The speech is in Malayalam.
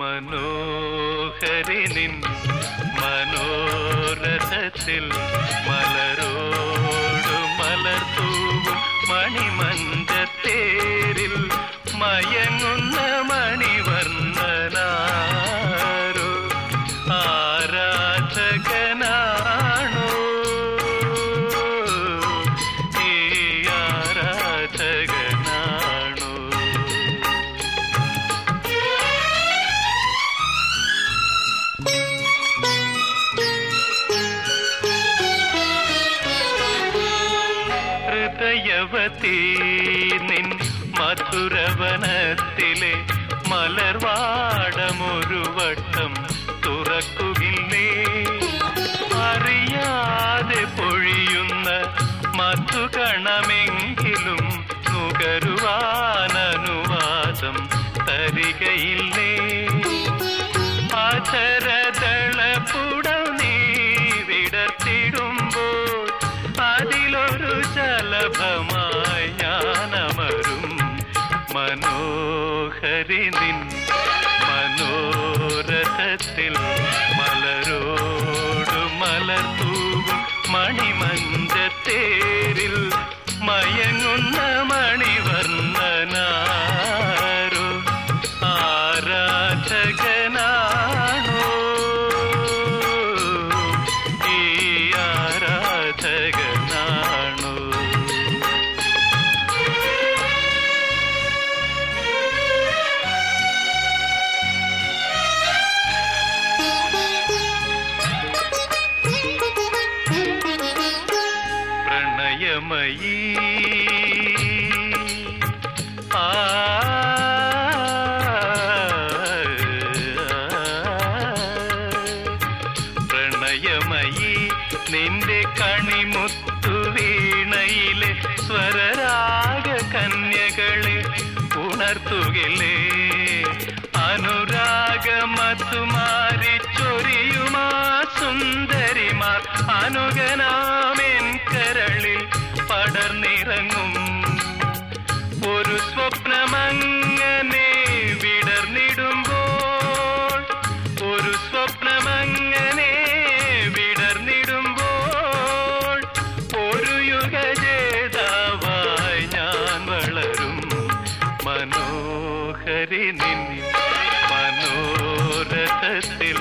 മനോഹരിനിൻ മനോരഥത്തിൽ മലരോട് മലർത്തൂവും മണിമഞ്ചത്തേരിൽ ഹൃദയവതീ നിൻ മധുരവനത്തിലെ മലർവാടമൊരു വട്ടം തുറക്കുകില്ലേ? അറിയാതെ പൊഴിയുന്ന മധുകണമെങ്കിലും നുകരുവാനനുവാദം തരികയില്ലേ. ശലഭമായി ഞാനമരും മനോഹരി നിൻ മനോരഥത്തിൽ മലരോട് മലർത്തൂവും മണിമഞ്ചത്തേരിൽ പ്രണയമയീ ആ പ്രണയമയീ നിന്റെ കണിമുത്തു വീണയിലെ സ്വരരാഗ കന്യകളെ ഉണർത്തുകില്ലേ അനുരാഗമത്തുമാരി ചൊരിയുമാ സുന്ദരിമാർ അനുഗനാമെൻ നിൻ മനോരഥത്തിൽ